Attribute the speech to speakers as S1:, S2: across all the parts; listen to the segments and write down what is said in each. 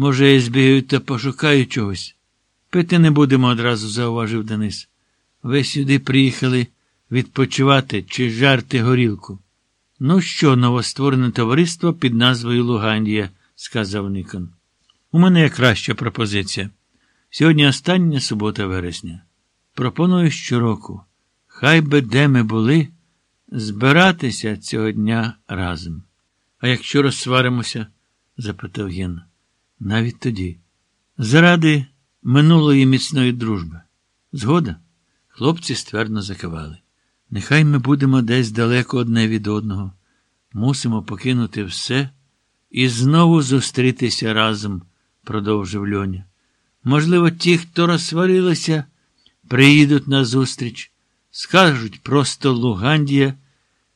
S1: Може, я збігаю та пошукаю чогось. Пити не будемо одразу, зауважив Денис. Ви сюди приїхали відпочивати чи жарти горілку. Ну що, новостворене товариство під назвою Лугандія, сказав Никон. У мене є краща пропозиція. Сьогодні остання субота вересня. Пропоную щороку, хай би де ми були, збиратися цього дня разом. А якщо розсваримося? запитав Ген. Навіть тоді. Заради минулої міцної дружби. Згода? Хлопці ствердно закивали. Нехай ми будемо десь далеко одне від одного. Мусимо покинути все і знову зустрітися разом, продовжив Льоня. Можливо, ті, хто розсварилися, приїдуть на зустріч, скажуть просто Лугандія,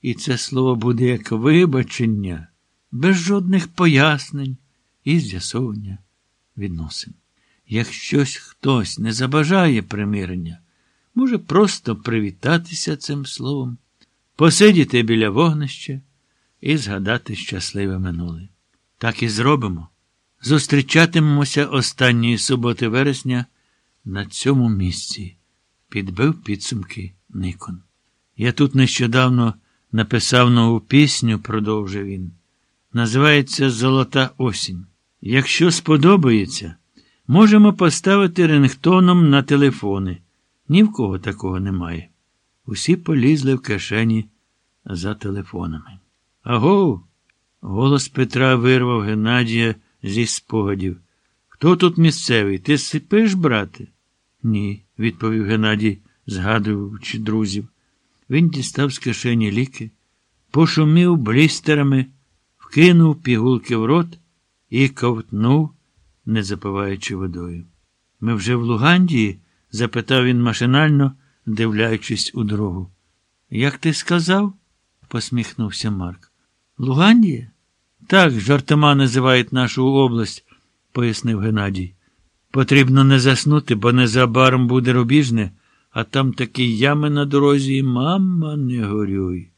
S1: і це слово буде як вибачення, без жодних пояснень і з'ясовування відносин. Якщось хтось не забажає примирення, може просто привітатися цим словом, посидіти біля вогнища і згадати щасливе минуле. Так і зробимо. Зустрічатимемося останньої суботи вересня на цьому місці, підбив підсумки Никон. Я тут нещодавно написав нову пісню, продовжив він. Називається Золота осінь. Якщо сподобається, можемо поставити рингтоном на телефони. Ні в кого такого немає. Усі полізли в кишені за телефонами. Агов! Голос Петра вирвав Геннадія зі спогадів. Хто тут місцевий? Ти сипиш, брате? Ні, відповів Геннадій, згадуючи друзів. Він дістав з кишені ліки, пошумів блістерами, вкинув пігулки в рот і ковтнув, не запиваючи водою. Ми вже в Лугандії? запитав він машинально, дивляючись у дорогу. Як ти сказав? посміхнувся Марк. Лугандія? Так, жартома називають нашу область, пояснив Геннадій. Потрібно не заснути, бо незабаром буде рубіжне, а там такі ями на дорозі, мама, не горюй.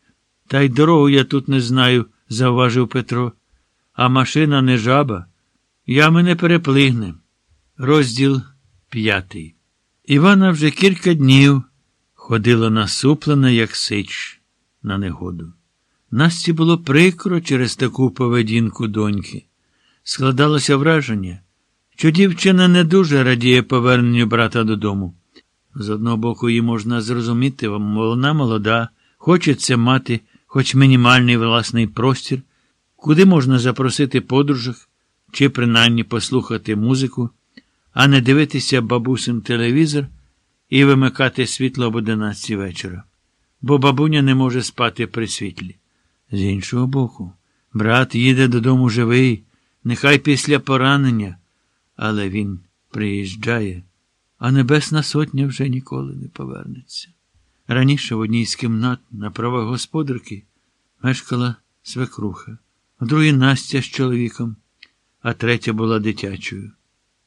S1: Та й дорогу я тут не знаю, завважив Петро. А машина не жаба. Ями не переплигне. Розділ п'ятий. Івана вже кілька днів ходила насуплена, як сич, на негоду. Насті було прикро через таку поведінку доньки. Складалося враження, що дівчина не дуже радіє поверненню брата додому. З одного боку, її можна зрозуміти, вона молода, хочеться мати хоч мінімальний власний простір, куди можна запросити подружок чи принаймні послухати музику, а не дивитися бабусин телевізор і вимикати світло об 11 вечора. Бо бабуня не може спати при світлі. З іншого боку, брат їде додому живий, нехай після поранення, але він приїжджає, а Небесна Сотня вже ніколи не повернеться. Раніше в одній з кімнат на правах господарки мешкала свекруха, в Настя з чоловіком, а третя була дитячою.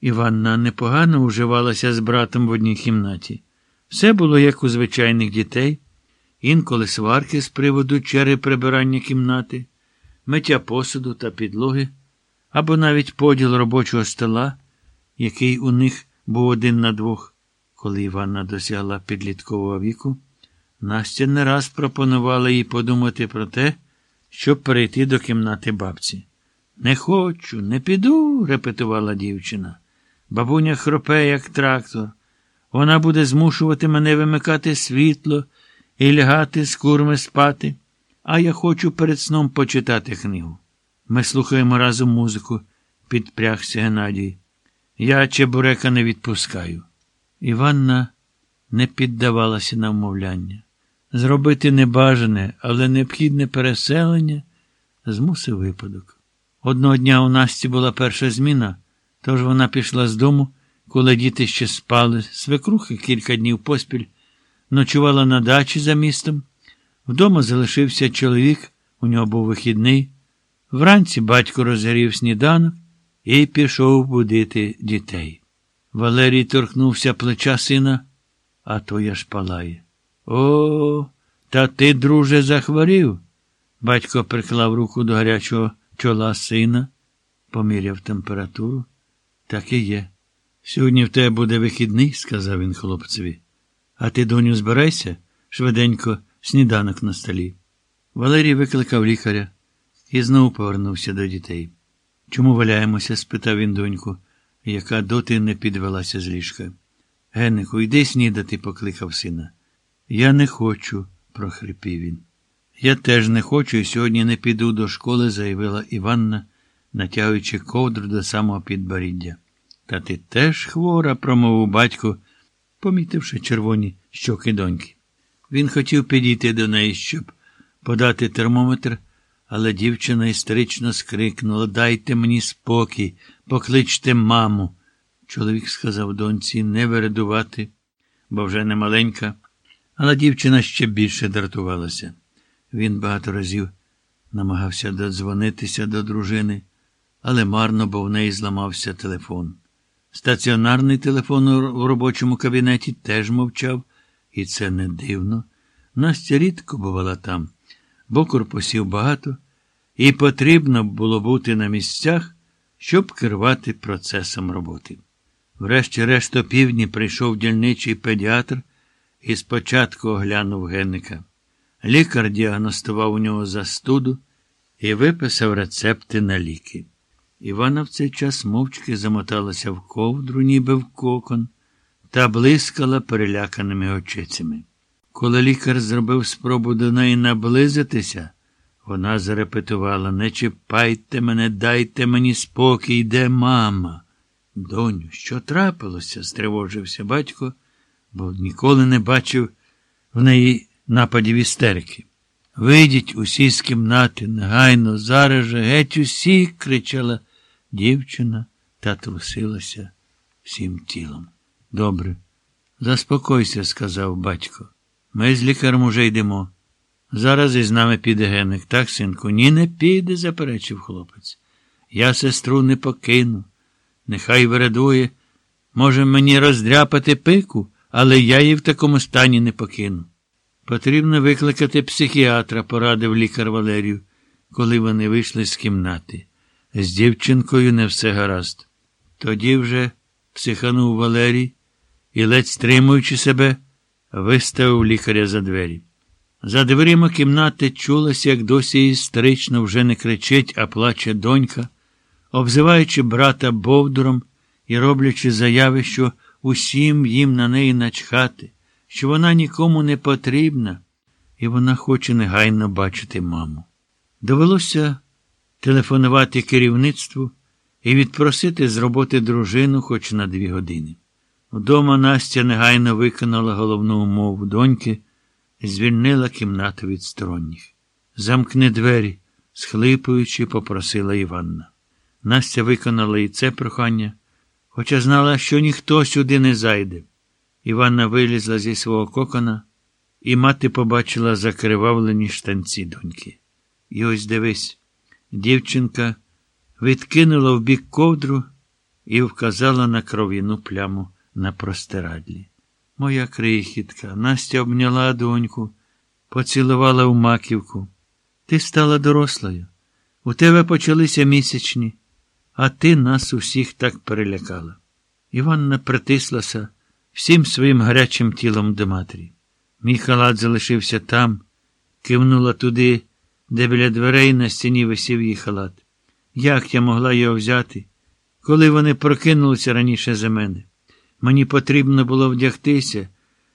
S1: Іванна непогано уживалася з братом в одній кімнаті. Все було як у звичайних дітей інколи сварки з приводу чери прибирання кімнати, миття посуду та підлоги, або навіть поділ робочого стола, який у них був один на двох. Коли Іванна досягла підліткового віку, Настя не раз пропонувала їй подумати про те, щоб перейти до кімнати бабці. Не хочу, не піду, репетувала дівчина. Бабуня хропе, як трактор. Вона буде змушувати мене вимикати світло і лягати з курми спати, а я хочу перед сном почитати книгу. Ми слухаємо разом музику, підпрягся Геннадій. Я чебурека не відпускаю. Іванна не піддавалася на вмовляння. Зробити небажане, але необхідне переселення змусив випадок. Одного дня у Насті була перша зміна, тож вона пішла з дому, коли діти ще спали, свекрухи кілька днів поспіль ночувала на дачі за містом. Вдома залишився чоловік, у нього був вихідний. Вранці батько розгорів сніданок і пішов будити дітей. Валерій торкнувся плеча сина, а то я ж палає. О, та ти, друже, захворів. Батько приклав руку до гарячого чола сина, поміряв температуру. Так і є. Сьогодні в тебе буде вихідний, сказав він хлопцеві. А ти, доню, збирайся швиденько сніданок на столі. Валерій викликав лікаря і знову повернувся до дітей. Чому валяємося? спитав він доньку, яка доти не підвелася з ліжка. Геннику, йди снідати, покликав сина. Я не хочу, прохрипів він. Я теж не хочу і сьогодні не піду до школи, заявила Іванна, натягуючи ковдру до самого підборіддя. Та ти теж хвора, промовив батько, помітивши червоні щоки доньки. Він хотів підійти до неї, щоб подати термометр, але дівчина істерично скрикнула Дайте мені спокій, покличте маму. Чоловік сказав доньці не вередувати, бо вже не маленька, але дівчина ще більше дратувалася. Він багато разів намагався додзвонитися до дружини, але марно, бо в неї зламався телефон. Стаціонарний телефон у робочому кабінеті теж мовчав, і це не дивно. Настя рідко бувала там, бо корпусів багато, і потрібно було бути на місцях, щоб керувати процесом роботи. Врешті-решт о півдні прийшов дільничий педіатр і спочатку оглянув генника. Лікар діагностував у нього застуду і виписав рецепти на ліки. Івана в цей час мовчки замоталася в ковдру, ніби в кокон, та блискала переляканими очицями. Коли лікар зробив спробу до неї наблизитися, вона зарепетувала Не чіпайте мене, дайте мені спокій, де мама. Доню, що трапилося? стривожився батько, бо ніколи не бачив в неї нападів істерики. Вийдіть усі з кімнати, негайно, зараз же геть усі, кричала дівчина та трусилася всім тілом. Добре, заспокойся, сказав батько. Ми з лікарем уже йдемо. Зараз із нами піде геник, так, синку? Ні, не піде, заперечив хлопець. Я сестру не покину. Нехай вирадує. Може, мені роздряпати пику, але я її в такому стані не покину. Потрібно викликати психіатра, порадив лікар Валерію, коли вони вийшли з кімнати. З дівчинкою не все гаразд. Тоді вже психанув Валерій і, ледь стримуючи себе, виставив лікаря за двері. За дверима кімнати чулося, як досі істерично вже не кричить, а плаче донька, обзиваючи брата Бовдуром і роблячи заяви, що усім їм на неї начхати, що вона нікому не потрібна, і вона хоче негайно бачити маму. Довелося телефонувати керівництву і відпросити з роботи дружину хоч на дві години. Вдома Настя негайно виконала головну умову доньки, звільнила кімнату від сторонніх. Замкни двері, схлипуючи, попросила Іванна. Настя виконала і це прохання, хоча знала, що ніхто сюди не зайде. Іванна вилізла зі свого кокона, і мати побачила закривавлені штанці доньки. І ось дивись, дівчинка відкинула в бік ковдру і вказала на кров'яну пляму на простирадлі. Моя крихітка, Настя обняла доньку, поцілувала в маківку. Ти стала дорослою. У тебе почалися місячні, а ти нас усіх так перелякала. Іванна притислася всім своїм гарячим тілом до матері. Мій халат залишився там, кивнула туди, де біля дверей на стіні висів її халат. Як я могла його взяти, коли вони прокинулися раніше за мене? Мені потрібно було вдягтися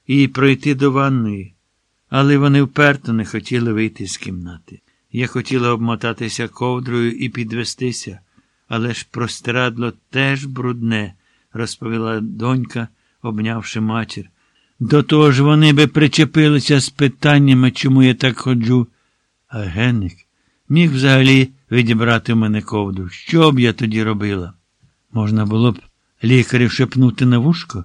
S1: і пройти до ванної, але вони вперто не хотіли вийти з кімнати. Я хотіла обмотатися ковдрою і підвестися, але ж простирадло теж брудне, розповіла донька, обнявши матір. До того ж вони би причепилися з питаннями, чому я так ходжу. А Генник міг взагалі відібрати в мене ковдру. Що б я тоді робила? Можна було б лікарів шепнути на вушко,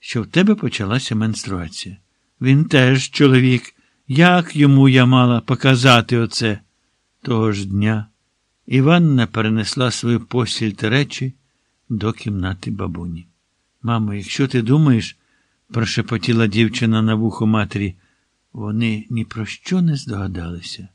S1: що в тебе почалася менструація. Він теж чоловік. Як йому я мала показати оце? Того ж дня Іванна перенесла свою постіль та речі до кімнати бабуні. Мамо, якщо ти думаєш, прошепотіла дівчина на вухо матері, вони ні про що не здогадалися.